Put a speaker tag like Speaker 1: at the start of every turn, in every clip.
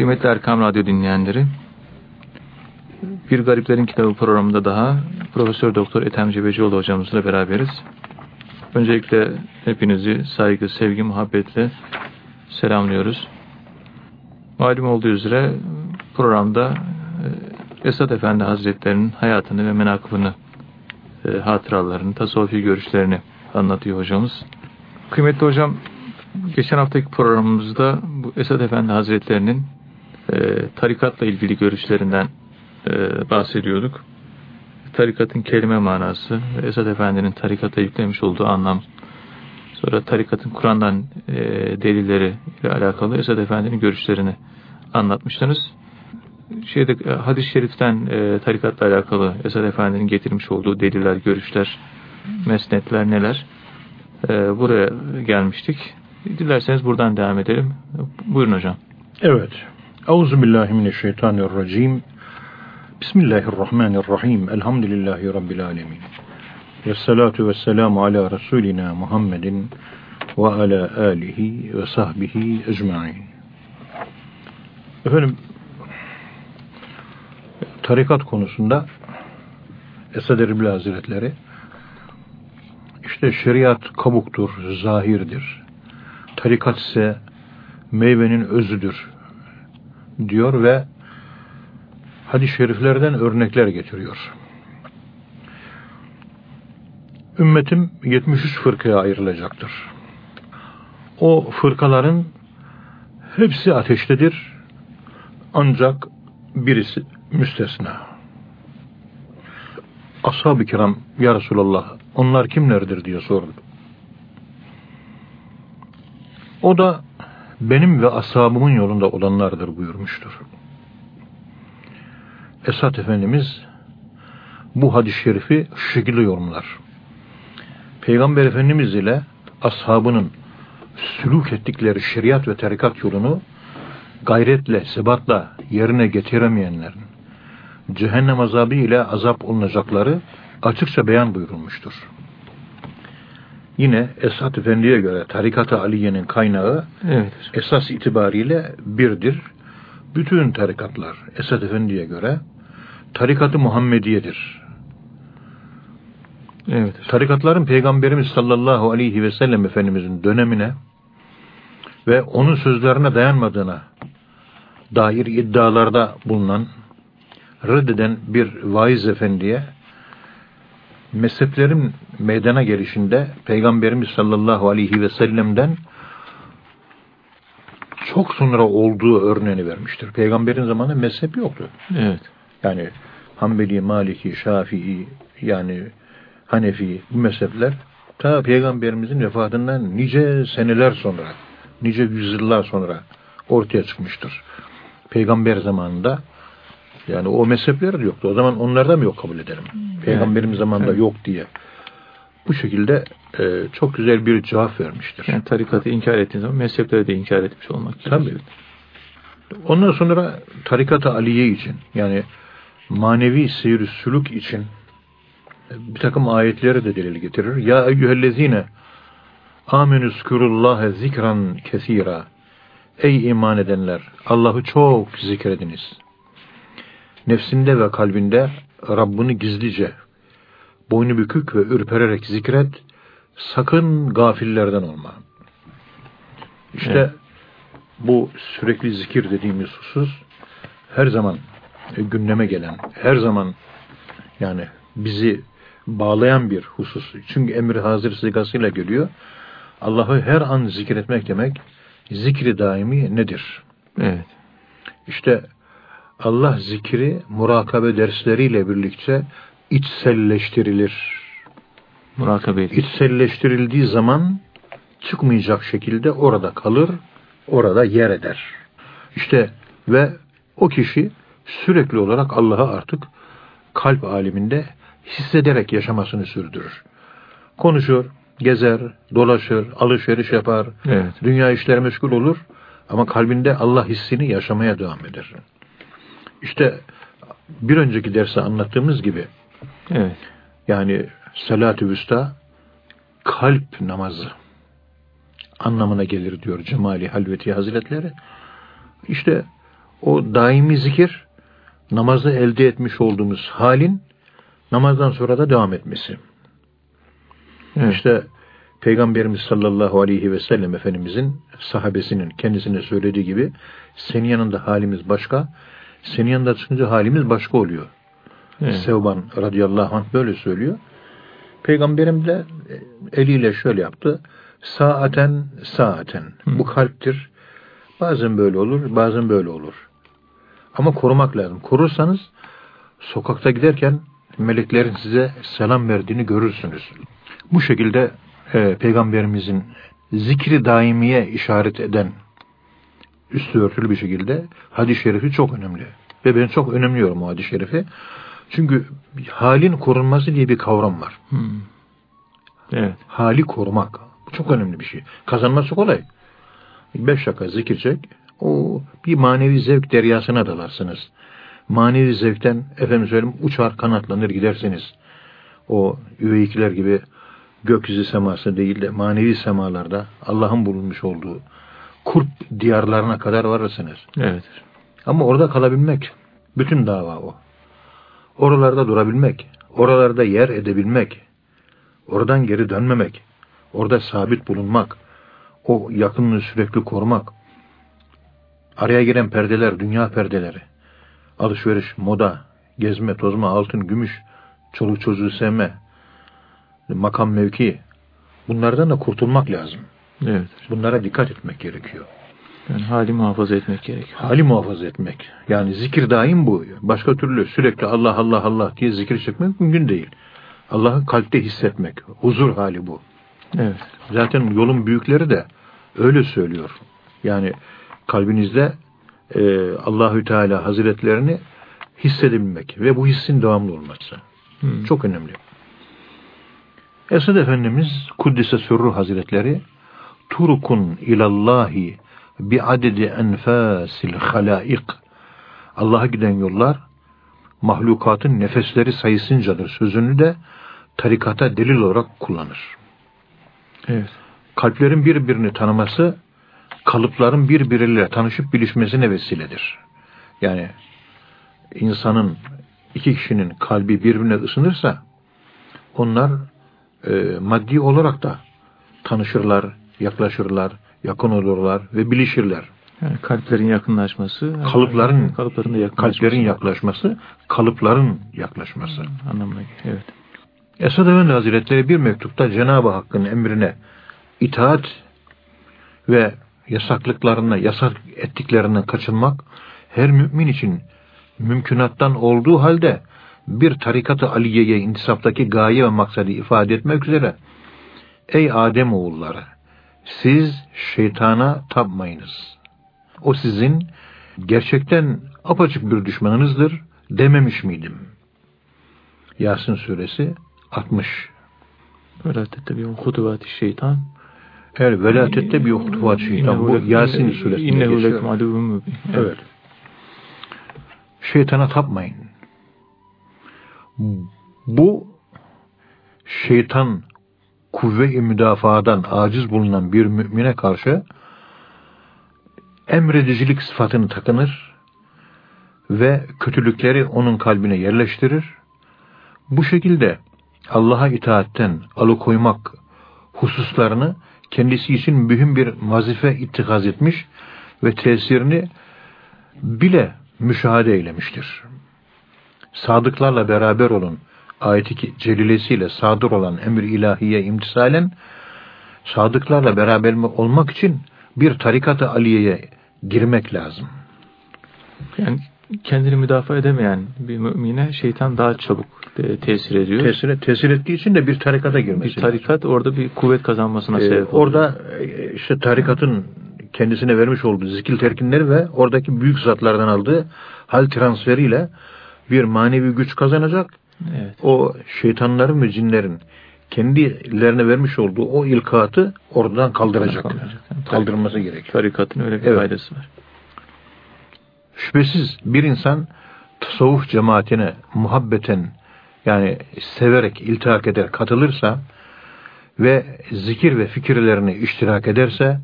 Speaker 1: Kıymetli Erkam Radyo dinleyenleri, Bir Gariplerin Kitabı programında daha Profesör Doktor Ethem Cebecioğlu hocamızla beraberiz. Öncelikle hepinizi saygı, sevgi, muhabbetle selamlıyoruz. Malum olduğu üzere programda e, Esad Efendi Hazretleri'nin hayatını ve menakıbını, e, hatıralarını, tasavvufi görüşlerini anlatıyor hocamız. Kıymetli hocam, geçen haftaki programımızda bu Esad Efendi Hazretleri'nin e, tarikatla ilgili görüşlerinden e, bahsediyorduk. Tarikatın kelime manası, Esad Efendi'nin tarikata yüklemiş olduğu anlam, sonra tarikatın Kur'an'dan e, delilleri ile alakalı Esad Efendi'nin görüşlerini anlatmıştınız. Şeyde, hadis-i şeriften e, tarikatla alakalı Esad Efendi'nin getirmiş olduğu deliller, görüşler, mesnetler neler? E, buraya gelmiştik. Dilerseniz buradan devam edelim. Buyurun hocam.
Speaker 2: Evet. Euzubillahimineşşeytanirracim. Bismillahirrahmanirrahim. Elhamdülillahi Rabbil alemin. Vessalatu vesselamu ala Resulina Muhammedin ve ala alihi ve sahbihi ecmain. Efendim, tarikat konusunda Esad Erbil Hazretleri işte şeriat kabuktur, zahirdir. Tarikat ise meyvenin özüdür diyor ve hadis-i şeriflerden örnekler getiriyor. Ümmetim 73 fırkaya ayrılacaktır. O fırkaların hepsi ateştedir ancak birisi müstesna. Ashab-ı kiram ya Resulallah onlar kimlerdir diye sordu. O da benim ve ashabımın yolunda olanlardır buyurmuştur. Esat Efendimiz bu hadis-i şerifi şu şekilde yorumlar. Peygamber Efendimiz ile ashabının sülük ettikleri şeriat ve tarikat yolunu gayretle, sebatla yerine getiremeyenlerin cehennem azabı ile azap olunacakları açıkça beyan buyurulmuştur. Yine Esat Efendi'ye göre tarikat-ı Aliye'nin kaynağı evet. esas itibariyle birdir. Bütün tarikatlar Esat Efendi'ye göre tarikat-ı Muhammediye'dir. Evet. Tarikatların Peygamberimiz sallallahu aleyhi ve sellem Efendimizin dönemine ve onun sözlerine dayanmadığına dair iddialarda bulunan reddeden bir vaiz efendiye mezheplerin meydana gelişinde Peygamberimiz sallallahu aleyhi ve sellem'den çok sonra olduğu örneğini vermiştir. Peygamberin zamanında mezhep yoktu.
Speaker 1: Evet.
Speaker 2: Yani Hanbeli, Maliki, Şafii yani Hanefi bu mezhepler ta Peygamberimizin vefatından nice seneler sonra, nice yüzyıllar sonra ortaya çıkmıştır. Peygamber zamanında yani o mezhepler de yoktu. O zaman onlardan mı yok kabul edelim? Hmm. Peygamberimiz zamanında evet. yok diye. Bu şekilde e, çok güzel bir cevap vermiştir.
Speaker 1: Yani tarikatı inkar ettiğiniz zaman mezhepleri de inkar etmiş olmak
Speaker 2: Tabii. Ondan sonra tarikat-ı aliye için yani manevi seyir sülük için bir takım ayetleri de delil getirir. Ya eyyühellezine amenüskürullâhe zikran kesira Ey iman edenler! Allah'ı çok zikrediniz nefsinde ve kalbinde Rabbini gizlice, boynu bükük ve ürpererek zikret, sakın gafillerden olma. İşte evet. bu sürekli zikir dediğimiz husus, her zaman gündeme gelen, her zaman yani bizi bağlayan bir husus. Çünkü emir hazır sigasıyla geliyor. Allah'ı her an zikretmek demek, zikri daimi nedir?
Speaker 1: Evet.
Speaker 2: İşte Allah zikri murakabe dersleriyle birlikte içselleştirilir.
Speaker 1: Murakabe
Speaker 2: edilir. İçselleştirildiği zaman çıkmayacak şekilde orada kalır, orada yer eder. İşte ve o kişi sürekli olarak Allah'ı artık kalp aliminde hissederek yaşamasını sürdürür. Konuşur, gezer, dolaşır, alışveriş yapar, evet. dünya işleri meşgul olur ama kalbinde Allah hissini yaşamaya devam eder. İşte bir önceki derste anlattığımız gibi
Speaker 1: evet.
Speaker 2: yani salat-ı vüsta kalp namazı anlamına gelir diyor Cemali Halveti Hazretleri. İşte O daimi zikir namazda elde etmiş olduğumuz halin namazdan sonra da devam etmesi.
Speaker 1: Evet.
Speaker 2: İşte Peygamberimiz sallallahu aleyhi ve sellem Efendimizin sahabesinin kendisine söylediği gibi senin yanında halimiz başka, senin yanında çıkınca halimiz başka oluyor.
Speaker 1: Evet.
Speaker 2: Sevban radıyallahu anh böyle söylüyor. Peygamberim de e, eliyle şöyle yaptı. Saaten saaten.
Speaker 1: Hı.
Speaker 2: Bu kalptir. Bazen böyle olur, bazen böyle olur. Ama korumak lazım. Korursanız sokakta giderken meleklerin size selam verdiğini görürsünüz. Bu şekilde e, Peygamberimizin zikri daimiye işaret eden üstü örtülü bir şekilde hadis-i şerifi çok önemli. Ve ben çok önemliyorum o hadis-i şerifi. Çünkü halin korunması diye bir kavram var.
Speaker 1: Hmm. Evet.
Speaker 2: Hali korumak. Bu çok önemli bir şey. Kazanması kolay. Beş dakika zikir çek. O bir manevi zevk deryasına dalarsınız. Manevi zevkten efendim söyleyeyim uçar kanatlanır gidersiniz. O üveyikler gibi gökyüzü seması değil de manevi semalarda Allah'ın bulunmuş olduğu kurp diyarlarına kadar varırsınız.
Speaker 1: Evet.
Speaker 2: Ama orada kalabilmek. Bütün dava o. Oralarda durabilmek. Oralarda yer edebilmek. Oradan geri dönmemek. Orada sabit bulunmak. O yakınlığı sürekli korumak. Araya giren perdeler, dünya perdeleri. Alışveriş, moda, gezme, tozma, altın, gümüş, çoluk çocuğu sevme, makam mevki. Bunlardan da kurtulmak lazım.
Speaker 1: Evet.
Speaker 2: Bunlara dikkat etmek gerekiyor.
Speaker 1: Yani hali muhafaza etmek gerekiyor.
Speaker 2: Hali muhafaza etmek. Yani zikir daim bu. Başka türlü sürekli Allah Allah Allah diye zikir çekmek mümkün değil. Allah'ı kalpte hissetmek. Huzur hali bu.
Speaker 1: Evet.
Speaker 2: Zaten yolun büyükleri de öyle söylüyor. Yani kalbinizde e, Allahü Teala Hazretlerini hissedebilmek ve bu hissin devamlı olması.
Speaker 1: Hmm.
Speaker 2: Çok önemli. Esad Efendimiz Kuddise Sürru Hazretleri Turkun ilallahi bi adedi enfasil halaik Allah'a giden yollar mahlukatın nefesleri sayısıncadır sözünü de tarikata delil olarak kullanır.
Speaker 1: Evet.
Speaker 2: Kalplerin birbirini tanıması kalıpların birbiriyle tanışıp bilişmesine vesiledir. Yani insanın iki kişinin kalbi birbirine ısınırsa onlar e, maddi olarak da tanışırlar, yaklaşırlar, yakın olurlar ve bilişirler.
Speaker 1: Yani kalplerin yakınlaşması,
Speaker 2: Kalıpların
Speaker 1: kalıpların da yakınlaşması.
Speaker 2: kalplerin yaklaşması, kalıpların yaklaşması.
Speaker 1: anlamına geliyor. Evet.
Speaker 2: Esad Efendi Hazretleri bir mektupta Cenab-ı Hakk'ın emrine itaat ve yasaklıklarına, yasak ettiklerinden kaçınmak her mümin için mümkünattan olduğu halde bir tarikat-ı aliyeye intisaptaki gaye ve maksadı ifade etmek üzere Ey Adem oğulları siz şeytana tapmayınız. O sizin gerçekten apaçık bir düşmanınızdır dememiş miydim? Yasin suresi 60.
Speaker 1: Böyle bir hutuvat şeytan.
Speaker 2: Evet, velatette bir hutuvat şeytan. Bu Yasin suresinde
Speaker 1: İnnehu lekum aduvun mübin.
Speaker 2: Evet. Şeytana tapmayın. Bu şeytan kuvve-i müdafadan aciz bulunan bir mümine karşı emredicilik sıfatını takınır ve kötülükleri onun kalbine yerleştirir. Bu şekilde Allah'a itaatten alıkoymak hususlarını kendisi için mühim bir vazife ittikaz etmiş ve tesirini bile müşahede eylemiştir. Sadıklarla beraber olun ayeti celilesiyle sadır olan emir ilahiye imtisalen sadıklarla beraber olmak için bir tarikat-ı aliyeye girmek lazım.
Speaker 1: Yani kendini müdafaa edemeyen bir mümine şeytan daha çabuk tesir ediyor.
Speaker 2: Tesir, tesir ettiği için de bir tarikata girmesi
Speaker 1: bir tarikat orada bir kuvvet kazanmasına
Speaker 2: Ee,
Speaker 1: sebep oluyor.
Speaker 2: orada e, işte tarikatın kendisine vermiş olduğu zikil terkinleri ve oradaki büyük zatlardan aldığı hal transferiyle bir manevi güç kazanacak.
Speaker 1: Evet.
Speaker 2: O şeytanların ve cinlerin kendilerine vermiş olduğu o ilkatı oradan kaldıracak.
Speaker 1: Kaldıracak.
Speaker 2: Kaldırılması gerekiyor.
Speaker 1: Tarikatın öyle bir
Speaker 2: Evet.
Speaker 1: faydası var.
Speaker 2: Şüphesiz bir insan tasavvuf cemaatine muhabbeten yani severek iltihak eder, katılırsa ve zikir ve fikirlerini iştirak ederse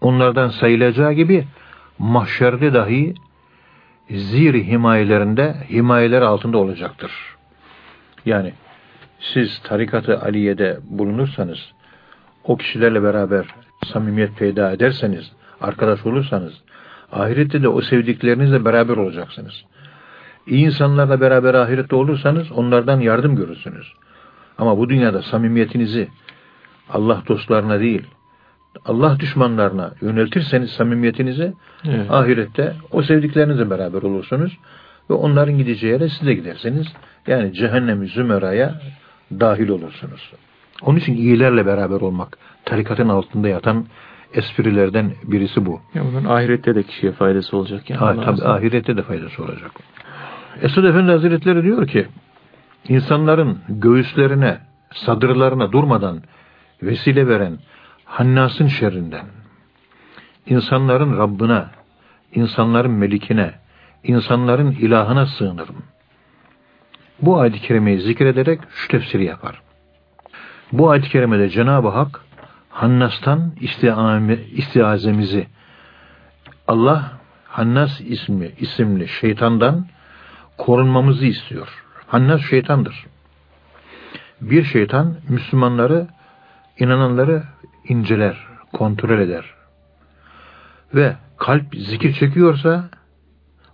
Speaker 2: onlardan sayılacağı gibi mahşerde dahi ziri himayelerinde himayeler altında olacaktır. Yani siz tarikatı Aliye'de bulunursanız, o kişilerle beraber samimiyet peyda ederseniz, arkadaş olursanız, ahirette de o sevdiklerinizle beraber olacaksınız. İyi insanlarla beraber ahirette olursanız onlardan yardım görürsünüz. Ama bu dünyada samimiyetinizi Allah dostlarına değil, Allah düşmanlarına yöneltirseniz samimiyetinizi evet. ahirette o sevdiklerinizle beraber olursunuz ve onların gideceği yere siz de gidersiniz. Yani cehennemi zümeraya dahil olursunuz. Onun için iyilerle beraber olmak tarikatın altında yatan esprilerden birisi bu.
Speaker 1: Ya bunun ahirette de kişiye faydası olacak. Yani
Speaker 2: ha, tabii ahirette de faydası olacak. Esad Efendi Hazretleri diyor ki insanların göğüslerine, sadırlarına durmadan vesile veren Hannas'ın şerrinden, insanların Rabbine, insanların melikine, insanların ilahına sığınırım. Bu ayet-i kerimeyi zikrederek şu tefsiri yapar. Bu ayet-i kerimede Cenab-ı Hak Hannas'tan istiazemizi Allah Hannas ismi isimli şeytandan korunmamızı istiyor. Hannas şeytandır. Bir şeytan Müslümanları, inananları inceler, kontrol eder. Ve kalp zikir çekiyorsa,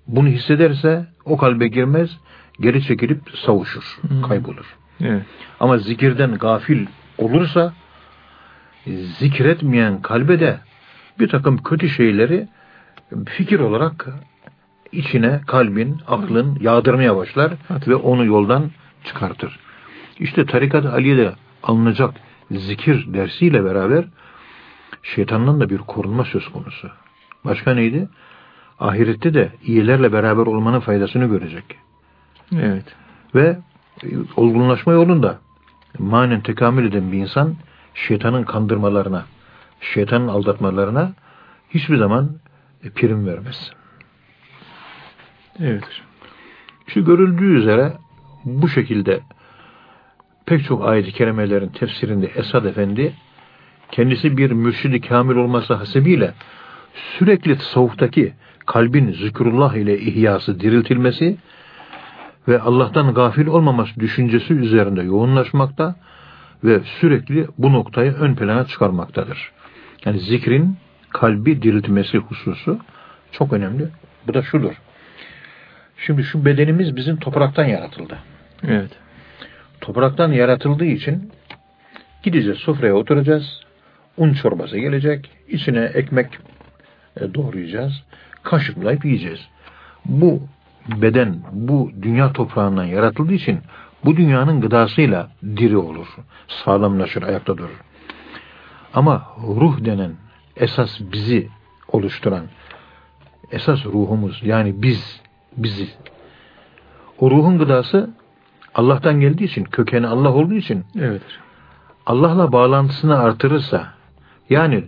Speaker 2: bunu hissederse o kalbe girmez, geri çekilip savuşur, hmm. kaybolur. Evet. Ama zikirden gafil olursa, zikretmeyen kalbe de bir takım kötü şeyleri fikir olarak içine kalbin, aklın yağdırmaya başlar evet. ve onu yoldan çıkartır. İşte tarikat Aliye'de alınacak zikir dersiyle beraber şeytandan da bir korunma söz konusu. Başka neydi? Ahirette de iyilerle beraber olmanın faydasını görecek.
Speaker 1: Evet.
Speaker 2: Ve olgunlaşma yolunda manen tekamül eden bir insan şeytanın kandırmalarına, şeytanın aldatmalarına hiçbir zaman prim vermez.
Speaker 1: Evet.
Speaker 2: Şu görüldüğü üzere bu şekilde pek çok ayet-i kerimelerin tefsirinde Esad Efendi kendisi bir mürşidi kamil olması hasebiyle sürekli tasavvuftaki kalbin zikrullah ile ihyası diriltilmesi ve Allah'tan gafil olmaması düşüncesi üzerinde yoğunlaşmakta ve sürekli bu noktayı ön plana çıkarmaktadır. Yani zikrin kalbi diriltmesi hususu çok önemli. Bu da şudur. Şimdi şu bedenimiz bizim topraktan yaratıldı.
Speaker 1: Evet.
Speaker 2: Topraktan yaratıldığı için gideceğiz sofraya oturacağız. Un çorbası gelecek. içine ekmek e, doğrayacağız. Kaşıklayıp yiyeceğiz. Bu beden bu dünya toprağından yaratıldığı için bu dünyanın gıdasıyla diri olur. Sağlamlaşır, ayakta durur. Ama ruh denen esas bizi oluşturan esas ruhumuz yani biz bizi. O ruhun gıdası Allah'tan geldiği için, kökeni Allah olduğu için
Speaker 1: evet.
Speaker 2: Allah'la bağlantısını artırırsa yani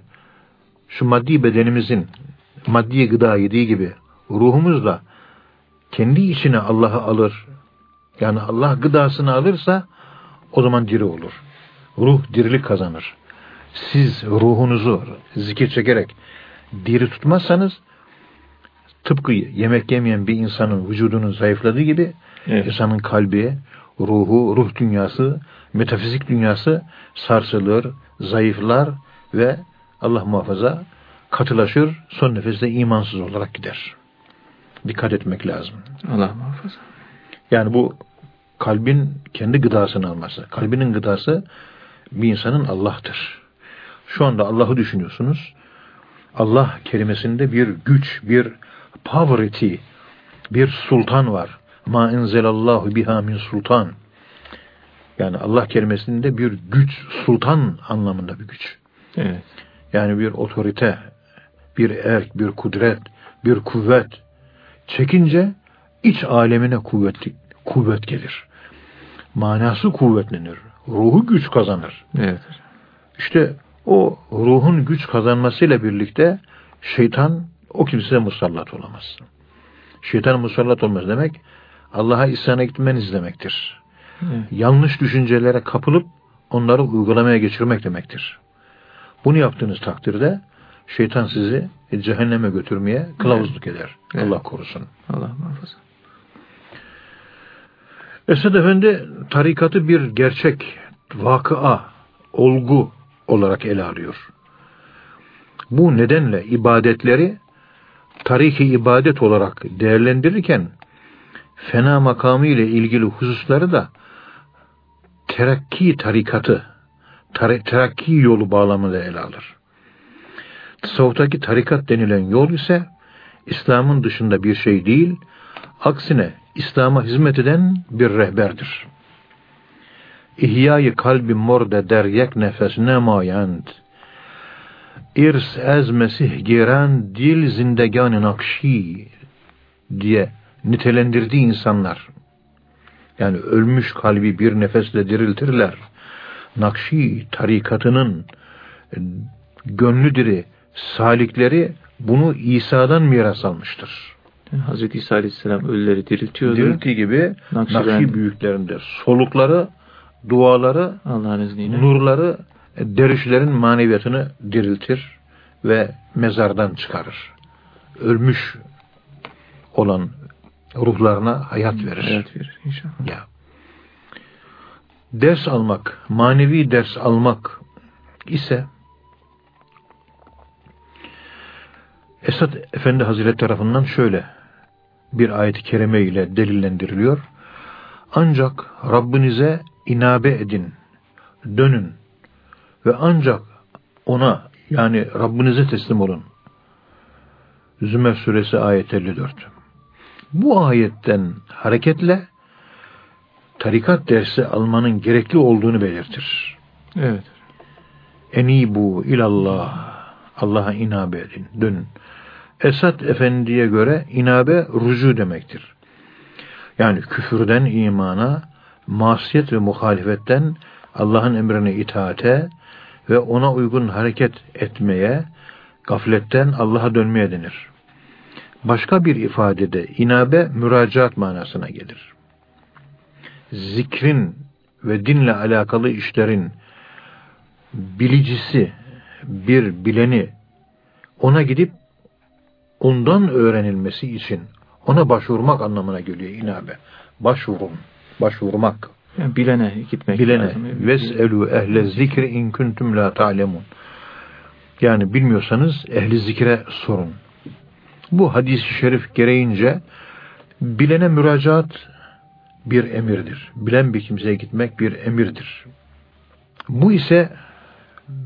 Speaker 2: şu maddi bedenimizin maddi gıda yediği gibi ruhumuzla kendi içine Allah'ı alır. Yani Allah gıdasını alırsa o zaman diri olur. Ruh dirilik kazanır. Siz ruhunuzu zikir çekerek diri tutmazsanız tıpkı yemek yemeyen bir insanın vücudunun zayıfladığı gibi evet. insanın kalbi, ruhu, ruh dünyası, metafizik dünyası sarsılır, zayıflar ve Allah muhafaza katılaşır, son nefeste imansız olarak gider. Dikkat etmek lazım.
Speaker 1: Allah muhafaza.
Speaker 2: Yani bu kalbin kendi gıdasını alması. Kalbinin gıdası bir insanın Allah'tır. Şu anda Allah'ı düşünüyorsunuz. Allah kelimesinde bir güç, bir poverty, bir sultan var. Ma enzelallahu biha min sultan. Yani Allah kelimesinde bir güç, sultan anlamında bir güç.
Speaker 1: Evet.
Speaker 2: Yani bir otorite, bir erk, bir kudret, bir kuvvet. Çekince iç alemine kuvvet, kuvvet gelir. Manası kuvvetlenir. Ruhu güç kazanır.
Speaker 1: Evet.
Speaker 2: İşte o ruhun güç kazanmasıyla birlikte şeytan o kimseye musallat olamaz. Şeytan musallat olmaz demek Allah'a isyana gitmeniz demektir. Evet. Yanlış düşüncelere kapılıp onları uygulamaya geçirmek demektir. Bunu yaptığınız takdirde şeytan sizi cehenneme götürmeye kılavuzluk eder.
Speaker 1: Evet.
Speaker 2: Allah korusun.
Speaker 1: Allah muhafaza.
Speaker 2: Esad Efendi tarikatı bir gerçek, vakıa, olgu olarak ele alıyor. Bu nedenle ibadetleri tarihi ibadet olarak değerlendirirken fena makamı ile ilgili hususları da terakki tarikatı, tar- terakki yolu bağlamında ele alır. Tasavvuftaki tarikat denilen yol ise İslam'ın dışında bir şey değil, aksine İslam'a hizmet eden bir rehberdir. İhyayı kalbi morde der yek nefes nemayend. İrs ez mesih giren dil zindegan nakşi diye nitelendirdiği insanlar. Yani ölmüş kalbi bir nefesle diriltirler. Nakşi tarikatının gönlü diri salikleri bunu İsa'dan miras almıştır.
Speaker 1: Yani Hazreti İsa Aleyhisselam ölüleri diriltiyordu.
Speaker 2: Dirilttiği gibi
Speaker 1: Nakşibend-
Speaker 2: Nakşi büyüklerinde solukları, duaları,
Speaker 1: Allah'ın izniyle.
Speaker 2: nurları e, dervişlerin maneviyatını diriltir ve mezardan çıkarır. Ölmüş olan ruhlarına hayat verir.
Speaker 1: Hayat verir inşallah.
Speaker 2: Ya. Ders almak, manevi ders almak ise Esad Efendi Hazretleri tarafından şöyle bir ayet-i kerime ile delillendiriliyor. Ancak Rabbinize inabe edin, dönün ve ancak ona yani Rabbinize teslim olun. Zümer suresi ayet 54. Bu ayetten hareketle tarikat dersi almanın gerekli olduğunu belirtir.
Speaker 1: Evet.
Speaker 2: Enibu ilallah. Allah'a inabe edin, dönün. Esat Efendi'ye göre inabe rucu demektir. Yani küfürden imana, masiyet ve muhalefetten Allah'ın emrine itaate ve ona uygun hareket etmeye, gafletten Allah'a dönmeye denir. Başka bir ifadede inabe müracaat manasına gelir. Zikrin ve dinle alakalı işlerin bilicisi, bir bileni ona gidip ondan öğrenilmesi için ona başvurmak anlamına geliyor inabe. Başvurun, başvurmak.
Speaker 1: Yani bilene gitmek
Speaker 2: Bilene.
Speaker 1: lazım.
Speaker 2: Veselu ehle zikri in kuntum la ta'lemun. Yani bilmiyorsanız ehli zikre sorun. Bu hadis-i şerif gereğince bilene müracaat bir emirdir. Bilen bir kimseye gitmek bir emirdir. Bu ise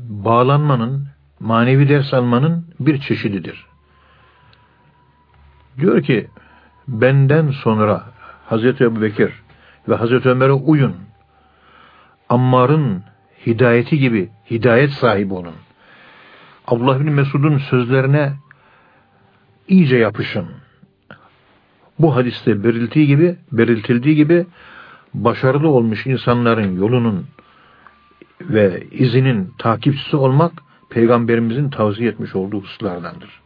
Speaker 2: bağlanmanın, manevi ders almanın bir çeşididir. Diyor ki, benden sonra Hazreti Ebu Bekir ve Hazreti Ömer'e uyun. Ammar'ın hidayeti gibi hidayet sahibi olun. Abdullah bin Mesud'un sözlerine iyice yapışın. Bu hadiste belirtildiği gibi, belirtildiği gibi başarılı olmuş insanların yolunun ve izinin takipçisi olmak peygamberimizin tavsiye etmiş olduğu hususlardandır.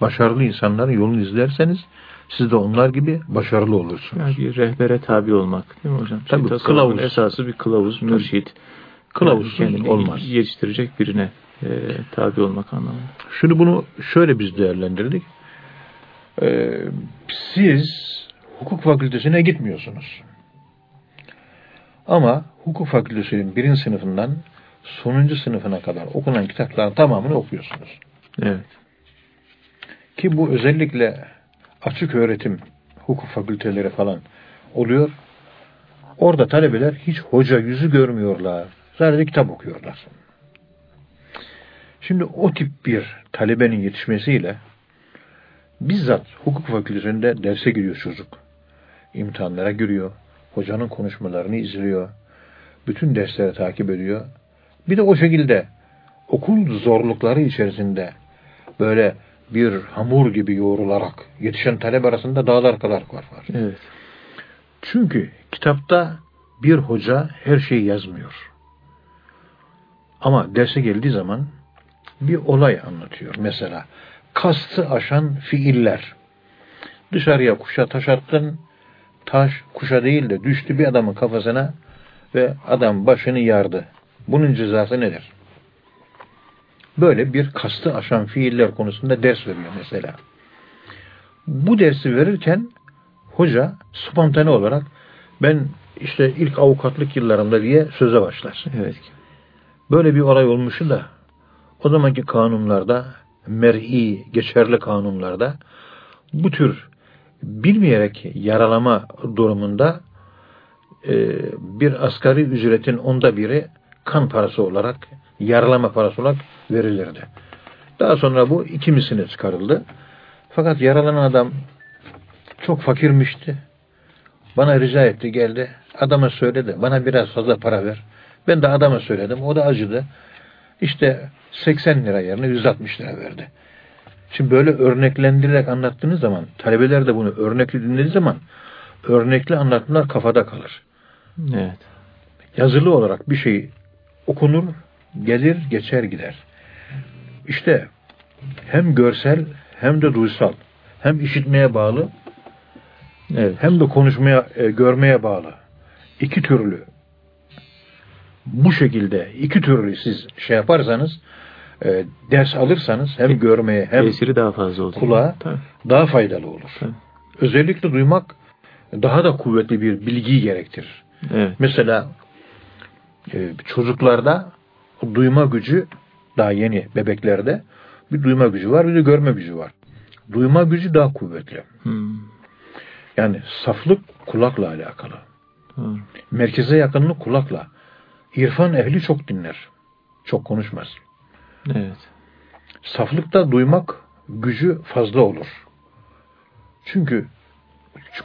Speaker 2: Başarılı insanların yolunu izlerseniz siz de onlar gibi başarılı olursunuz.
Speaker 1: Yani bir rehbere tabi olmak değil mi hocam?
Speaker 2: Tabii,
Speaker 1: tasavvufun
Speaker 2: kılavuz.
Speaker 1: esası bir kılavuz, mürşit.
Speaker 2: Kılavuzsuz
Speaker 1: Yani
Speaker 2: olmaz.
Speaker 1: Yetiştirecek birine e, tabi olmak anlamında.
Speaker 2: Şimdi bunu şöyle biz değerlendirdik. Ee, siz hukuk fakültesine gitmiyorsunuz. Ama hukuk fakültesinin birinci sınıfından sonuncu sınıfına kadar okunan kitapların tamamını okuyorsunuz.
Speaker 1: Evet.
Speaker 2: Ki bu özellikle açık öğretim hukuk fakülteleri falan oluyor. Orada talebeler hiç hoca yüzü görmüyorlar. Sadece kitap okuyorlar. Şimdi o tip bir talebenin yetişmesiyle bizzat hukuk fakültesinde derse giriyor çocuk. İmtihanlara giriyor. Hocanın konuşmalarını izliyor. Bütün dersleri takip ediyor. Bir de o şekilde okul zorlukları içerisinde böyle bir hamur gibi yoğrularak yetişen talep arasında dağlar kadar var var.
Speaker 1: Evet.
Speaker 2: Çünkü kitapta bir hoca her şeyi yazmıyor. Ama derse geldiği zaman bir olay anlatıyor. Mesela kastı aşan fiiller. Dışarıya kuşa taş attın, taş kuşa değil de düştü bir adamın kafasına ve adam başını yardı. Bunun cezası nedir? Böyle bir kastı aşan fiiller konusunda ders veriyor mesela. Bu dersi verirken hoca spontane olarak ben işte ilk avukatlık yıllarımda diye söze başlar.
Speaker 1: Evet.
Speaker 2: Böyle bir olay olmuştu da o zamanki kanunlarda mer'i geçerli kanunlarda bu tür bilmeyerek yaralama durumunda e, bir asgari ücretin onda biri kan parası olarak yaralama parası olarak verilirdi. Daha sonra bu iki misline çıkarıldı. Fakat yaralanan adam çok fakirmişti. Bana rica etti geldi. Adama söyledi. Bana biraz fazla para ver. Ben de adama söyledim. O da acıdı. İşte 80 lira yerine 160 lira verdi. Şimdi böyle örneklendirerek anlattığınız zaman, talebeler de bunu örnekli dinlediği zaman örnekli anlatımlar kafada kalır.
Speaker 1: Evet.
Speaker 2: Yazılı olarak bir şey okunur, gelir, geçer gider. İşte hem görsel hem de duysal, hem işitmeye bağlı,
Speaker 1: Evet.
Speaker 2: hem de konuşmaya, e, görmeye bağlı. İki türlü. Bu şekilde iki türlü siz şey yaparsanız, e, ders alırsanız hem görmeye hem
Speaker 1: Tesiri daha fazla oluyor.
Speaker 2: kulağa
Speaker 1: Tabii.
Speaker 2: daha faydalı olur.
Speaker 1: Tabii.
Speaker 2: Özellikle duymak daha da kuvvetli bir bilgiyi gerektirir.
Speaker 1: Evet.
Speaker 2: Mesela e, çocuklarda duyma gücü daha yeni bebeklerde bir duyma gücü var bir de görme gücü var. Duyma gücü daha kuvvetli.
Speaker 1: Hmm.
Speaker 2: Yani saflık kulakla alakalı.
Speaker 1: Doğru.
Speaker 2: Merkeze yakınlık kulakla. İrfan ehli çok dinler. Çok konuşmaz.
Speaker 1: Evet.
Speaker 2: Saflıkta duymak gücü fazla olur. Çünkü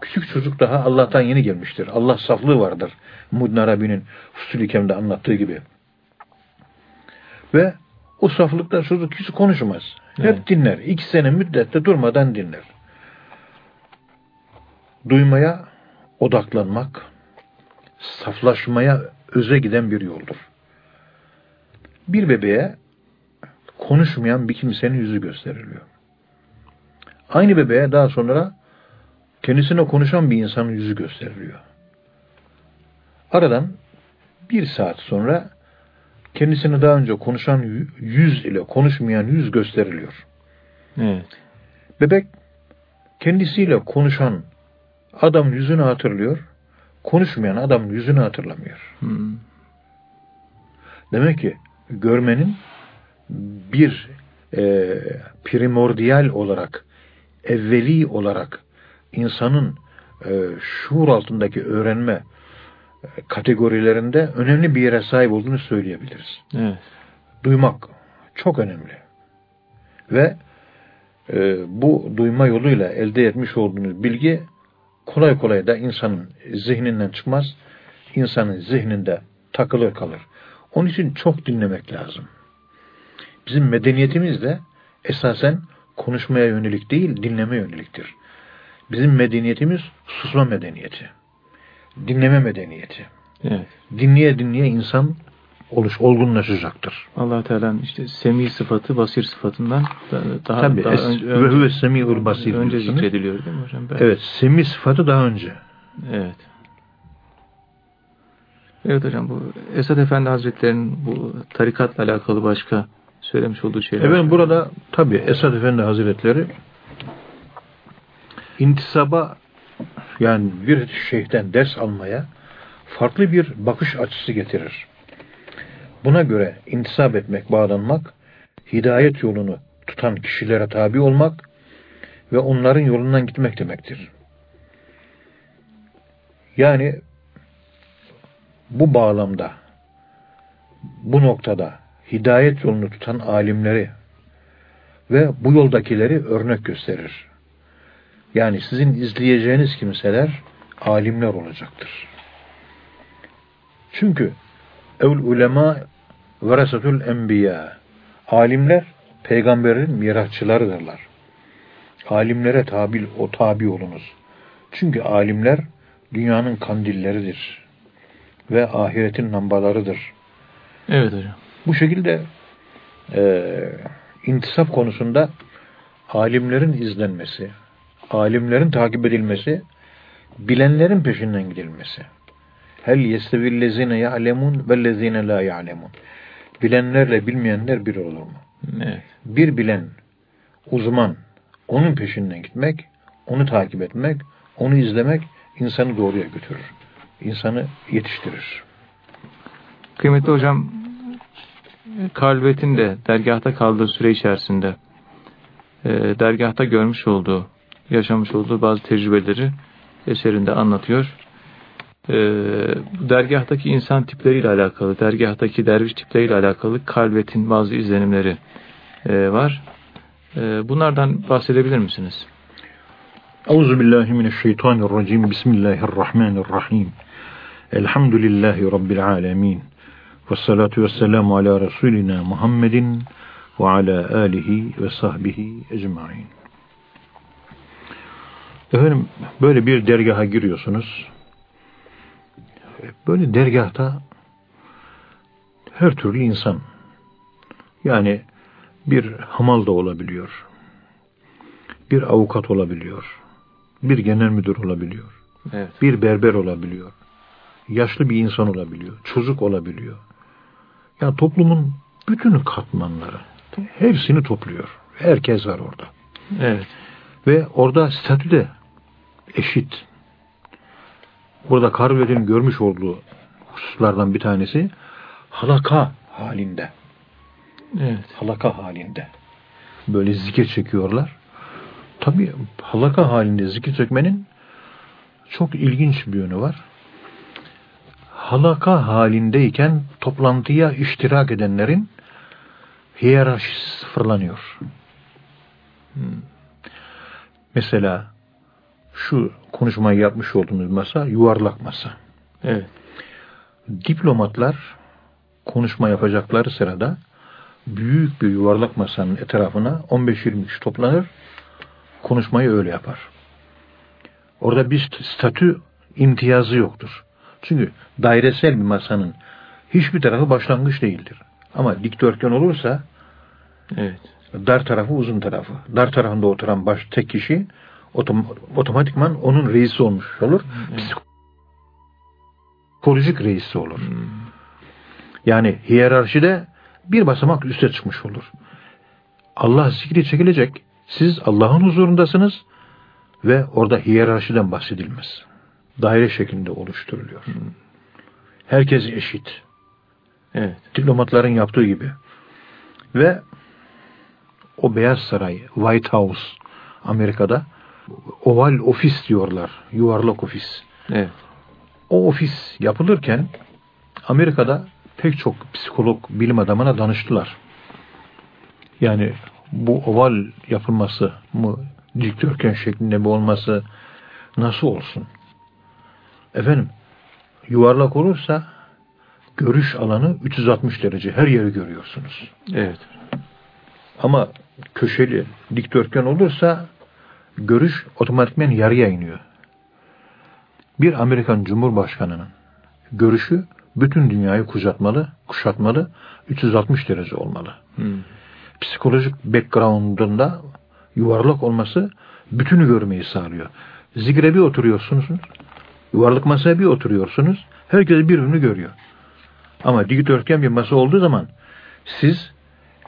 Speaker 2: küçük çocuk daha Allah'tan yeni gelmiştir. Allah saflığı vardır. Mudin Arabi'nin Fusul Hikem'de anlattığı gibi. Ve o saflıkta çocuk hiç konuşmaz. Hep
Speaker 1: Evet.
Speaker 2: dinler. İki sene müddette durmadan dinler. Duymaya odaklanmak, saflaşmaya öze giden bir yoldur. Bir bebeğe konuşmayan bir kimsenin yüzü gösteriliyor. Aynı bebeğe daha sonra kendisine konuşan bir insanın yüzü gösteriliyor. Aradan bir saat sonra kendisine daha önce konuşan yü- yüz ile konuşmayan yüz gösteriliyor.
Speaker 1: Evet.
Speaker 2: Bebek kendisiyle konuşan adamın yüzünü hatırlıyor, konuşmayan adamın yüzünü hatırlamıyor.
Speaker 1: Hmm.
Speaker 2: Demek ki görmenin bir e, primordial olarak, evveli olarak insanın e, şuur altındaki öğrenme kategorilerinde önemli bir yere sahip olduğunu söyleyebiliriz.
Speaker 1: Evet.
Speaker 2: Duymak çok önemli. Ve e, bu duyma yoluyla elde etmiş olduğunuz bilgi kolay kolay da insanın zihninden çıkmaz. insanın zihninde takılır kalır. Onun için çok dinlemek lazım. Bizim medeniyetimiz de esasen konuşmaya yönelik değil, dinleme yöneliktir. Bizim medeniyetimiz susma medeniyeti. Dinleme medeniyeti.
Speaker 1: Evet.
Speaker 2: Dinleye dinleye insan oluş, olgunlaşacaktır.
Speaker 1: allah Teala'nın işte semi sıfatı basir sıfatından da- daha,
Speaker 2: Tabii.
Speaker 1: daha
Speaker 2: es-
Speaker 1: önce,
Speaker 2: ve huve semi'ul basir
Speaker 1: önce zikrediliyor değil mi hocam? Ben-
Speaker 2: Evet, semi sıfatı daha önce.
Speaker 1: Evet. Evet hocam bu Esad Efendi Hazretleri'nin bu tarikatla alakalı başka söylemiş olduğu şeyler.
Speaker 2: Efendim burada tabi Esad Efendi Hazretleri intisaba yani bir şeyhten ders almaya farklı bir bakış açısı getirir. Buna göre intisap etmek, bağlanmak, hidayet yolunu tutan kişilere tabi olmak ve onların yolundan gitmek demektir. Yani bu bağlamda, bu noktada hidayet yolunu tutan alimleri ve bu yoldakileri örnek gösterir. Yani sizin izleyeceğiniz kimseler alimler olacaktır. Çünkü evl ulema verasatul enbiya alimler peygamberin mirasçılarıdırlar. Alimlere tabi o tabi olunuz. Çünkü alimler dünyanın kandilleridir ve ahiretin lambalarıdır.
Speaker 1: Evet hocam.
Speaker 2: Bu şekilde e, intisap konusunda alimlerin izlenmesi, alimlerin takip edilmesi, bilenlerin peşinden gidilmesi. Hel yestevillezine ya'lemun vellezine la ya'lemun. Bilenlerle bilmeyenler bir olur mu?
Speaker 1: Evet.
Speaker 2: Bir bilen uzman onun peşinden gitmek, onu takip etmek, onu izlemek insanı doğruya götürür. İnsanı yetiştirir.
Speaker 1: Kıymetli hocam, Kalbet'in de dergahta kaldığı süre içerisinde e, dergahta görmüş olduğu, yaşamış olduğu bazı tecrübeleri eserinde anlatıyor. E, dergahtaki insan tipleriyle alakalı, dergahtaki derviş tipleriyle alakalı Kalbet'in bazı izlenimleri e, var. E, bunlardan bahsedebilir misiniz?
Speaker 2: Euzu billahi mineşşeytanirracim. Bismillahirrahmanirrahim. Elhamdülillahi rabbil alamin. Ve salatu ve selamu ala Resulina Muhammedin ve ala alihi ve sahbihi ecmain. Efendim böyle bir dergaha giriyorsunuz. Böyle dergahta her türlü insan yani bir hamal da olabiliyor. Bir avukat olabiliyor. Bir genel müdür olabiliyor.
Speaker 1: Evet.
Speaker 2: Bir berber olabiliyor. Yaşlı bir insan olabiliyor. Çocuk olabiliyor. Yani toplumun bütün katmanları hepsini topluyor. Herkes var orada.
Speaker 1: Evet.
Speaker 2: Ve orada statü de eşit. Burada Karvet'in görmüş olduğu hususlardan bir tanesi halaka halinde.
Speaker 1: Evet.
Speaker 2: Halaka halinde. Böyle zikir çekiyorlar. Tabi halaka halinde zikir çekmenin çok ilginç bir yönü var. Halaka halindeyken toplantıya iştirak edenlerin hiyerarşisi sıfırlanıyor.
Speaker 1: Hmm.
Speaker 2: Mesela şu konuşmayı yapmış olduğumuz masa yuvarlak masa.
Speaker 1: Evet.
Speaker 2: Diplomatlar konuşma yapacakları sırada büyük bir yuvarlak masanın etrafına 15-20 kişi toplanır konuşmayı öyle yapar. Orada bir statü imtiyazı yoktur. Çünkü dairesel bir masanın hiçbir tarafı başlangıç değildir. Ama dikdörtgen olursa
Speaker 1: Evet.
Speaker 2: dar tarafı uzun tarafı. Dar tarafında oturan baş tek kişi otom otomatikman onun reisi olmuş olur.
Speaker 1: Evet.
Speaker 2: Psikolojik reisi olur.
Speaker 1: Hmm.
Speaker 2: Yani hiyerarşide bir basamak üste çıkmış olur. Allah zikri çekilecek. Siz Allah'ın huzurundasınız ve orada hiyerarşiden bahsedilmez. Daire şeklinde oluşturuluyor. Herkes eşit.
Speaker 1: Evet.
Speaker 2: Diplomatların yaptığı gibi. Ve o Beyaz Saray, White House Amerika'da oval ofis diyorlar. Yuvarlak ofis.
Speaker 1: Evet.
Speaker 2: O ofis yapılırken Amerika'da pek çok psikolog, bilim adamına danıştılar. Yani bu oval yapılması mı dikdörtgen şeklinde mi olması nasıl olsun? Efendim yuvarlak olursa görüş alanı 360 derece her yeri görüyorsunuz.
Speaker 1: Evet.
Speaker 2: Ama köşeli dikdörtgen olursa görüş otomatikmen yarıya iniyor. Bir Amerikan Cumhurbaşkanı'nın görüşü bütün dünyayı kuşatmalı, kuşatmalı, 360 derece olmalı.
Speaker 1: Hmm.
Speaker 2: Psikolojik background'unda yuvarlak olması bütünü görmeyi sağlıyor. Zikre bir oturuyorsunuz, yuvarlak masaya bir oturuyorsunuz, herkes birbirini görüyor. Ama dikdörtgen bir masa olduğu zaman siz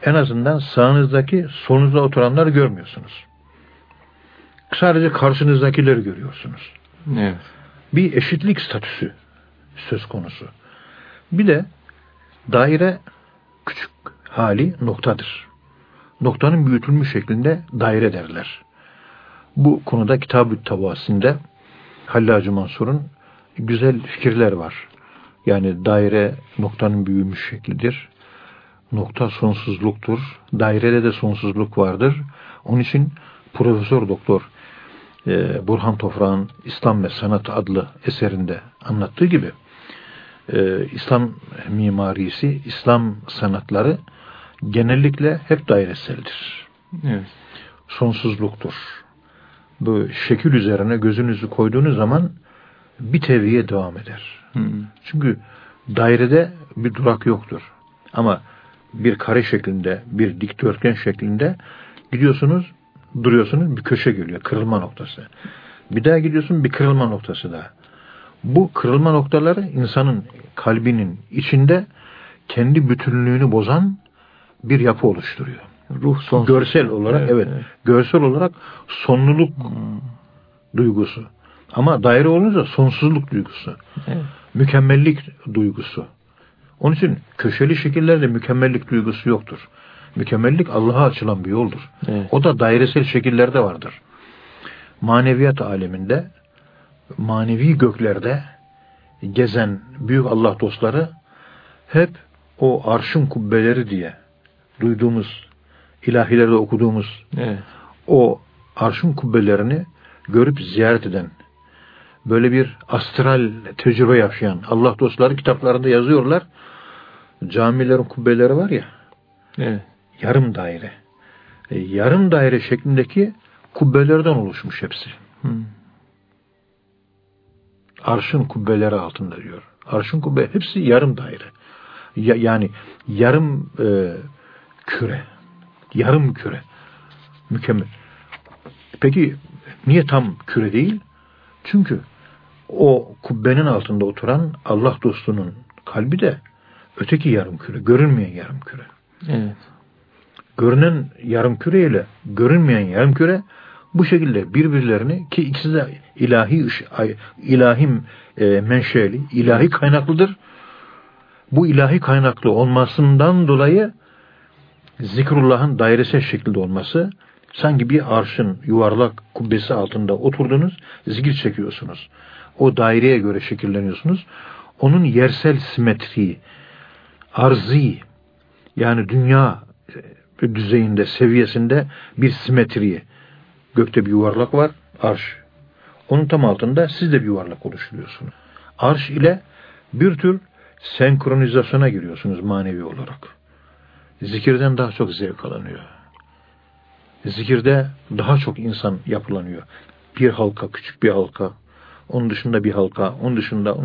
Speaker 2: en azından sağınızdaki solunuzda oturanları görmüyorsunuz. Sadece karşınızdakileri görüyorsunuz.
Speaker 1: Evet.
Speaker 2: Bir eşitlik statüsü söz konusu. Bir de daire küçük hali noktadır. Noktanın büyütülmüş şeklinde daire derler. Bu konuda Kitab-ı Tavasinde Hallacı Mansur'un güzel fikirler var. Yani daire noktanın büyümüş şeklidir. Nokta sonsuzluktur. Dairede de sonsuzluk vardır. Onun için Profesör Doktor e, Burhan Tofrağ'ın İslam ve Sanat adlı eserinde anlattığı gibi e, İslam mimarisi, İslam sanatları genellikle hep daireseldir.
Speaker 1: Evet.
Speaker 2: Sonsuzluktur. Bu şekil üzerine gözünüzü koyduğunuz zaman bir teviye devam eder.
Speaker 1: Hmm.
Speaker 2: Çünkü dairede bir durak yoktur. Ama bir kare şeklinde, bir dikdörtgen şeklinde gidiyorsunuz, duruyorsunuz, bir köşe geliyor, kırılma noktası. Bir daha gidiyorsun, bir kırılma noktası daha. Bu kırılma noktaları insanın kalbinin içinde kendi bütünlüğünü bozan bir yapı oluşturuyor.
Speaker 1: Ruh sonsuz.
Speaker 2: Görsel olarak evet,
Speaker 1: evet.
Speaker 2: görsel olarak sonluluk duygusu. Ama daire olunca sonsuzluk duygusu.
Speaker 1: Evet.
Speaker 2: Mükemmellik duygusu. Onun için köşeli şekillerde mükemmellik duygusu yoktur. Mükemmellik Allah'a açılan bir yoldur.
Speaker 1: Evet.
Speaker 2: O da dairesel şekillerde vardır. Maneviyat aleminde, manevi göklerde gezen büyük Allah dostları hep o arşın kubbeleri diye duyduğumuz, ilahilerde okuduğumuz
Speaker 1: Evet.
Speaker 2: o arşın kubbelerini görüp ziyaret eden, böyle bir astral tecrübe yaşayan Allah dostları kitaplarında yazıyorlar. Camilerin kubbeleri var ya,
Speaker 1: Evet.
Speaker 2: Yarım daire. E, yarım daire şeklindeki kubbelerden oluşmuş hepsi.
Speaker 1: Hı.
Speaker 2: Arşın kubbeleri altında diyor. Arşın kubbe hepsi yarım daire. Ya, yani yarım e, küre. Yarım küre. Mükemmel. Peki niye tam küre değil? Çünkü o kubbenin altında oturan Allah dostunun kalbi de öteki yarım küre, görünmeyen yarım küre.
Speaker 1: Evet.
Speaker 2: Görünen yarım küre ile görünmeyen yarım küre bu şekilde birbirlerini ki ikisi de ilahi ilahim e, menşeli, ilahi kaynaklıdır. Bu ilahi kaynaklı olmasından dolayı zikrullahın dairesel şekilde olması sanki bir arşın yuvarlak kubbesi altında oturdunuz, zikir çekiyorsunuz. O daireye göre şekilleniyorsunuz. Onun yersel simetriği, arzi yani dünya düzeyinde, seviyesinde bir simetriyi. Gökte bir yuvarlak var, arş. Onun tam altında siz de bir yuvarlak oluşturuyorsunuz. Arş ile bir tür senkronizasyona giriyorsunuz manevi olarak. Zikirden daha çok zevk alınıyor. Zikirde daha çok insan yapılanıyor. Bir halka, küçük bir halka, onun dışında bir halka, onun dışında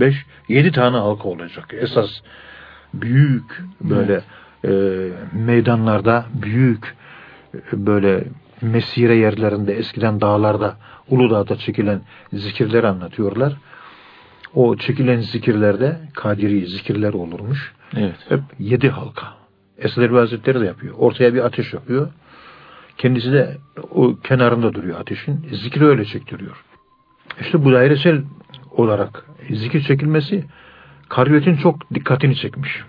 Speaker 2: beş, yedi tane halka olacak. Esas büyük böyle e, meydanlarda, büyük e, böyle mesire yerlerinde, eskiden dağlarda, Uludağ'da çekilen zikirleri anlatıyorlar. O çekilen zikirlerde Kadiri zikirler olurmuş.
Speaker 1: Evet.
Speaker 2: Hep yedi halka. Esad Erbil Hazretleri de yapıyor. Ortaya bir ateş yapıyor. Kendisi de o kenarında duruyor ateşin. Zikri öyle çektiriyor. İşte bu dairesel olarak zikir çekilmesi Kariyet'in çok dikkatini çekmiş.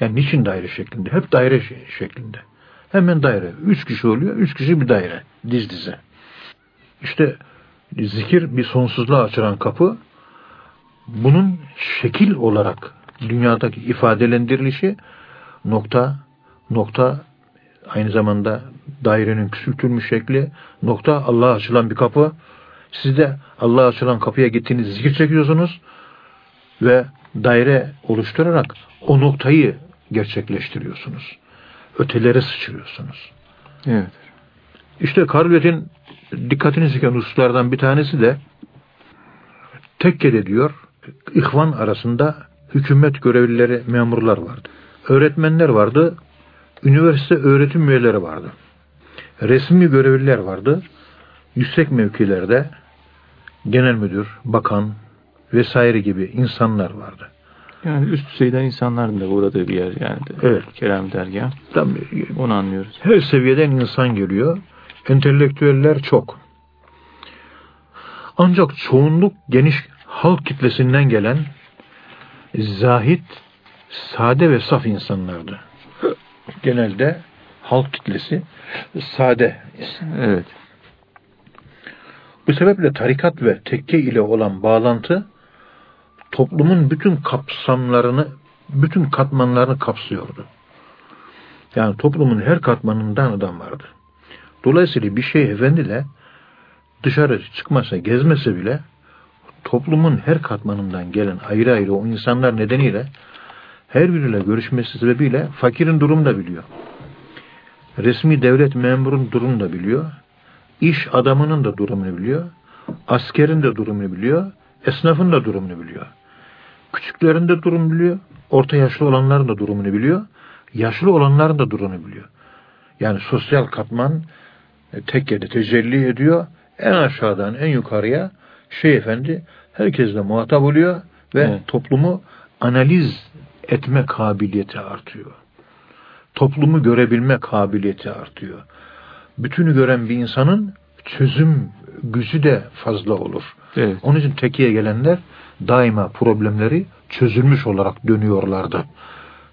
Speaker 2: Yani niçin daire şeklinde? Hep daire şe- şeklinde. Hemen daire. Üç kişi oluyor. Üç kişi bir daire. Diz dize. İşte zikir bir sonsuzluğa açılan kapı. Bunun şekil olarak dünyadaki ifadelendirilişi nokta, nokta aynı zamanda dairenin küçültülmüş şekli, nokta Allah'a açılan bir kapı. Siz de Allah'a açılan kapıya gittiğiniz zikir çekiyorsunuz ve daire oluşturarak o noktayı gerçekleştiriyorsunuz. Ötelere sıçrıyorsunuz.
Speaker 1: Evet.
Speaker 2: İşte Karvet'in dikkatini çeken hususlardan bir tanesi de tekkede diyor, ihvan arasında hükümet görevlileri, memurlar vardı. Öğretmenler vardı, üniversite öğretim üyeleri vardı. Resmi görevliler vardı. Yüksek mevkilerde genel müdür, bakan vesaire gibi insanlar vardı.
Speaker 1: Yani üst düzeyden insanların da uğradığı bir yer yani. De.
Speaker 2: Evet.
Speaker 1: Kerem dergah.
Speaker 2: Tam
Speaker 1: Onu anlıyoruz.
Speaker 2: her seviyeden insan geliyor. Entelektüeller çok. Ancak çoğunluk geniş halk kitlesinden gelen zahit, sade ve saf insanlardı. Genelde halk kitlesi sade.
Speaker 1: Evet.
Speaker 2: Bu sebeple tarikat ve tekke ile olan bağlantı toplumun bütün kapsamlarını, bütün katmanlarını kapsıyordu. Yani toplumun her katmanından adam vardı. Dolayısıyla bir şey efendi de dışarı çıkmasa, gezmese bile toplumun her katmanından gelen ayrı ayrı o insanlar nedeniyle her biriyle görüşmesi sebebiyle fakirin durumunu da biliyor. Resmi devlet memurun durumunu da biliyor. İş adamının da durumunu biliyor. Askerin de durumunu biliyor. Esnafın da durumunu biliyor. Küçüklerin de durumunu biliyor. Orta yaşlı olanların da durumunu biliyor. Yaşlı olanların da durumunu biliyor. Yani sosyal katman e, tekkede tecelli ediyor. En aşağıdan en yukarıya şey efendi herkesle muhatap oluyor ve
Speaker 1: Evet.
Speaker 2: toplumu analiz etme kabiliyeti artıyor. toplumu görebilme kabiliyeti artıyor. Bütünü gören bir insanın çözüm gücü de fazla olur.
Speaker 1: Evet.
Speaker 2: Onun için tekiye gelenler daima problemleri çözülmüş olarak dönüyorlardı.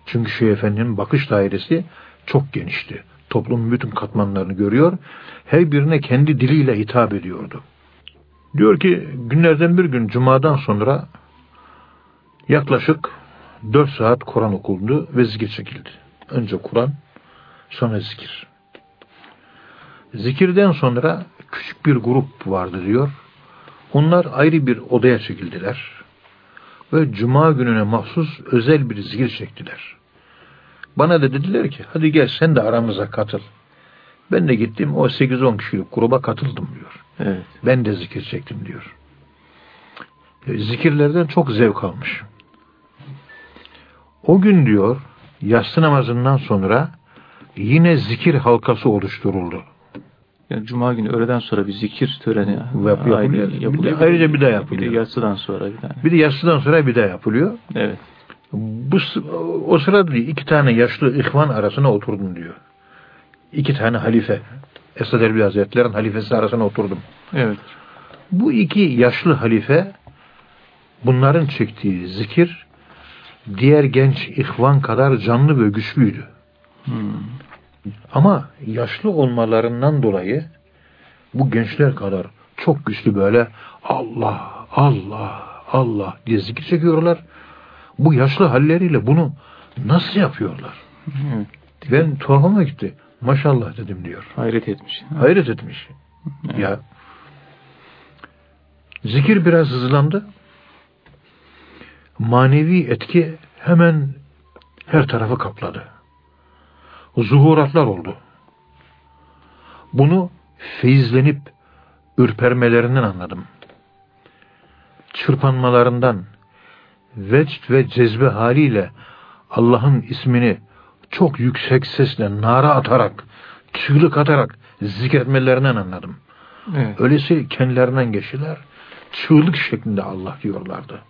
Speaker 2: Çünkü Şeyh Efendi'nin bakış dairesi çok genişti. Toplumun bütün katmanlarını görüyor. Her birine kendi diliyle hitap ediyordu. Diyor ki günlerden bir gün Cuma'dan sonra yaklaşık 4 saat Kur'an okundu ve zikir çekildi. Önce Kur'an, sonra zikir. Zikirden sonra küçük bir grup vardı diyor. Onlar ayrı bir odaya çekildiler. Ve cuma gününe mahsus özel bir zikir çektiler. Bana da dediler ki hadi gel sen de aramıza katıl. Ben de gittim o 8-10 kişilik gruba katıldım diyor.
Speaker 1: Evet.
Speaker 2: Ben de zikir çektim diyor. E, Zikirlerden çok zevk almış. O gün diyor yatsı namazından sonra yine zikir halkası oluşturuldu.
Speaker 1: Yani Cuma günü öğleden sonra bir zikir töreni
Speaker 2: Yapılıyor.
Speaker 1: ayrı
Speaker 2: Bir de ayrıca bir daha yapılıyor.
Speaker 1: Bir de yatsıdan sonra bir tane.
Speaker 2: Bir de yatsıdan sonra bir daha yapılıyor.
Speaker 1: Evet.
Speaker 2: Bu, o sırada diyor, iki tane yaşlı ihvan arasına oturdum diyor. İki tane halife. Esad Erbil Hazretleri'nin halifesi arasına oturdum.
Speaker 1: Evet.
Speaker 2: Bu iki yaşlı halife bunların çektiği zikir diğer genç ihvan kadar canlı ve güçlüydü.
Speaker 1: Hmm.
Speaker 2: Ama yaşlı olmalarından dolayı bu gençler kadar çok güçlü böyle Allah, Allah, Allah diye zikir çekiyorlar. Bu yaşlı halleriyle bunu nasıl yapıyorlar?
Speaker 1: Evet.
Speaker 2: Ben tuhafıma gitti. Maşallah dedim diyor.
Speaker 1: Hayret etmiş.
Speaker 2: Hayret etmiş. Ya zikir biraz hızlandı. Manevi etki hemen her tarafı kapladı. Zuhuratlar oldu. Bunu feyizlenip ürpermelerinden anladım. Çırpanmalarından, vecd ve cezbe haliyle Allah'ın ismini çok yüksek sesle nara atarak, çığlık atarak zikretmelerinden anladım.
Speaker 1: Evet.
Speaker 2: Öylesi kendilerinden geçtiler. Çığlık şeklinde Allah diyorlardı.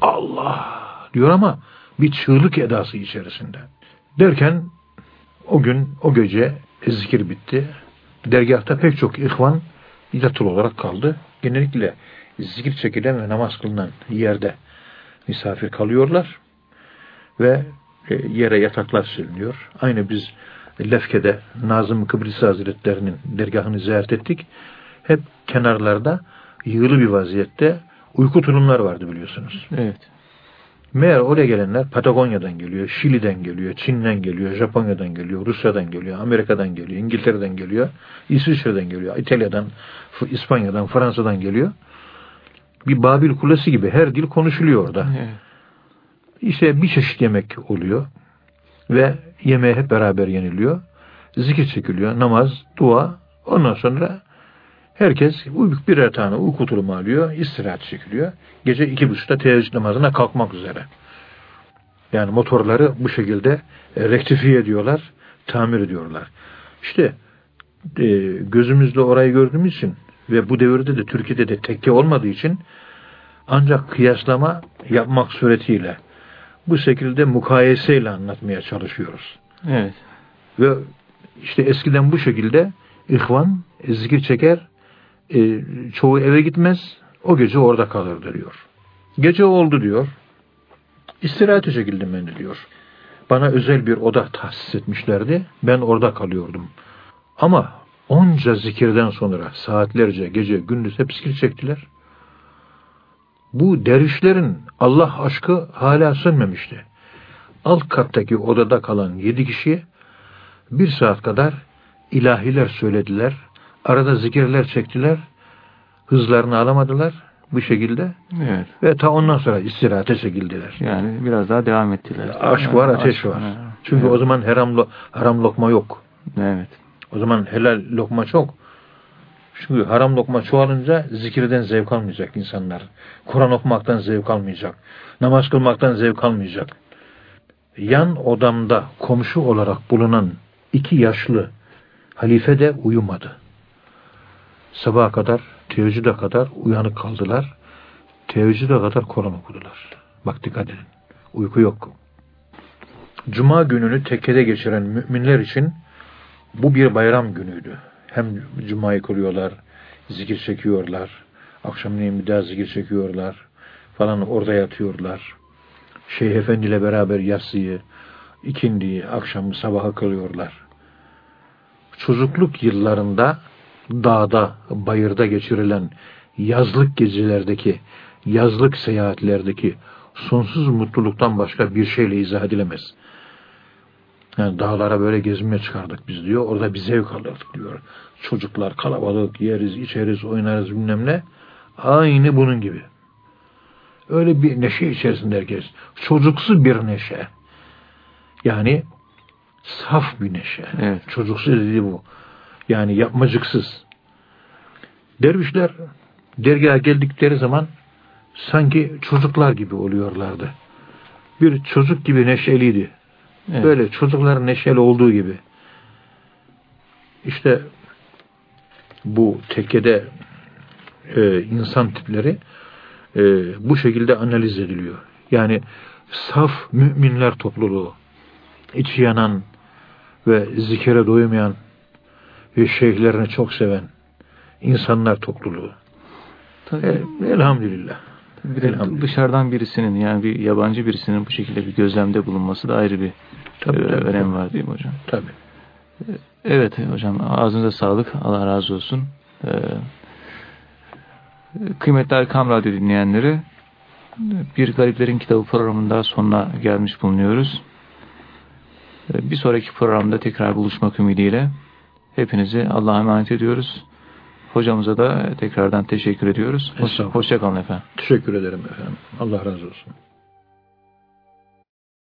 Speaker 2: Allah diyor ama bir çığlık edası içerisinde. Derken o gün, o gece zikir bitti. Dergahta pek çok ihvan yatılı olarak kaldı. Genellikle zikir çekilen ve namaz kılınan yerde misafir kalıyorlar. Ve e, yere yataklar sürülüyor. Aynı biz Lefke'de Nazım Kıbrıs Hazretleri'nin dergahını ziyaret ettik. Hep kenarlarda yığılı bir vaziyette uyku tulumlar vardı biliyorsunuz.
Speaker 1: Evet.
Speaker 2: Meğer oraya gelenler Patagonya'dan geliyor, Şili'den geliyor, Çin'den geliyor, Japonya'dan geliyor, Rusya'dan geliyor, Amerika'dan geliyor, İngiltere'den geliyor, İsviçre'den geliyor, İtalya'dan, İspanya'dan, Fransa'dan geliyor. Bir Babil Kulesi gibi her dil konuşuluyor orada.
Speaker 1: Evet.
Speaker 2: İşte bir çeşit yemek oluyor ve yemeğe hep beraber yeniliyor. Zikir çekiliyor, namaz, dua. Ondan sonra herkes birer tane uyku tulumu alıyor, istirahat çekiliyor. Gece iki buçukta teheccüd namazına kalkmak üzere. Yani motorları bu şekilde e, rektifiye ediyorlar, tamir ediyorlar. İşte e, gözümüzle orayı gördüğümüz için ve bu devirde de Türkiye'de de tekke olmadığı için ancak kıyaslama yapmak suretiyle bu şekilde mukayeseyle anlatmaya çalışıyoruz.
Speaker 1: Evet.
Speaker 2: Ve işte eskiden bu şekilde ihvan zikir çeker, e, çoğu eve gitmez, o gece orada kalırdı diyor. Gece oldu diyor, istirahate çekildim ben diyor. Bana özel bir oda tahsis etmişlerdi, ben orada kalıyordum. Ama onca zikirden sonra saatlerce gece gündüz hep zikir çektiler. Bu dervişlerin Allah aşkı hala sönmemişti. Alt kattaki odada kalan yedi kişi bir saat kadar ilahiler söylediler. Arada zikirler çektiler. Hızlarını alamadılar bu şekilde.
Speaker 1: Evet.
Speaker 2: Ve ta ondan sonra istirahate çekildiler.
Speaker 1: Yani biraz daha devam ettiler.
Speaker 2: Aşk var, ateş
Speaker 1: Aşk-
Speaker 2: var.
Speaker 1: Evet.
Speaker 2: Çünkü o zaman haram, lo- haram lokma yok.
Speaker 1: Evet.
Speaker 2: O zaman helal lokma çok. Çünkü haram lokma çoğalınca zikirden zevk almayacak insanlar. Kur'an okumaktan zevk almayacak. Namaz kılmaktan zevk almayacak. Yan odamda komşu olarak bulunan iki yaşlı halife de uyumadı. Sabaha kadar, teheccüde kadar uyanık kaldılar. Teheccüde kadar Kur'an okudular. Bak dikkat edin. Uyku yok. Cuma gününü tekkede geçiren müminler için bu bir bayram günüydü. Hem Cuma'yı kılıyorlar, zikir çekiyorlar, akşamleyin bir daha zikir çekiyorlar falan orada yatıyorlar. Şeyh Efendi ile beraber yatsıyı, ikindiyi, akşamı, sabahı kılıyorlar. Çocukluk yıllarında dağda, bayırda geçirilen yazlık gezilerdeki, yazlık seyahatlerdeki sonsuz mutluluktan başka bir şeyle izah edilemez. Yani dağlara böyle gezmeye çıkardık biz diyor. Orada bir zevk alırdık diyor. Çocuklar kalabalık yeriz, içeriz, oynarız bilmem ne. Aynı bunun gibi. Öyle bir neşe içerisinde herkes. Çocuksu bir neşe. Yani saf bir neşe.
Speaker 1: Evet.
Speaker 2: Çocuksu dediği bu. Yani yapmacıksız. Dervişler dergaha geldikleri zaman sanki çocuklar gibi oluyorlardı. Bir çocuk gibi neşeliydi.
Speaker 1: Evet.
Speaker 2: Böyle çocukların neşeli olduğu gibi. İşte bu tekkede e, insan tipleri e, bu şekilde analiz ediliyor. Yani saf müminler topluluğu, içi yanan ve zikire doymayan ve şeyhlerini çok seven insanlar topluluğu.
Speaker 1: Tabii,
Speaker 2: E, elhamdülillah.
Speaker 1: bir de dışarıdan birisinin yani bir yabancı birisinin bu şekilde bir gözlemde bulunması da ayrı bir
Speaker 2: Tabii,
Speaker 1: e,
Speaker 2: tabii,
Speaker 1: önem
Speaker 2: tabii.
Speaker 1: var değil mi hocam?
Speaker 2: Tabii.
Speaker 1: Evet hocam ağzınıza sağlık. Allah razı olsun. Ee, kıymetli Erkam Radyo dinleyenleri Bir Gariplerin Kitabı programında sonuna gelmiş bulunuyoruz. Ee, Bir sonraki programda tekrar buluşmak ümidiyle hepinizi Allah'a emanet ediyoruz. Hocamıza da tekrardan teşekkür ediyoruz. Hoş,
Speaker 2: Estağfurullah.
Speaker 1: hoşça kalın efendim.
Speaker 2: Teşekkür ederim efendim. Allah razı olsun.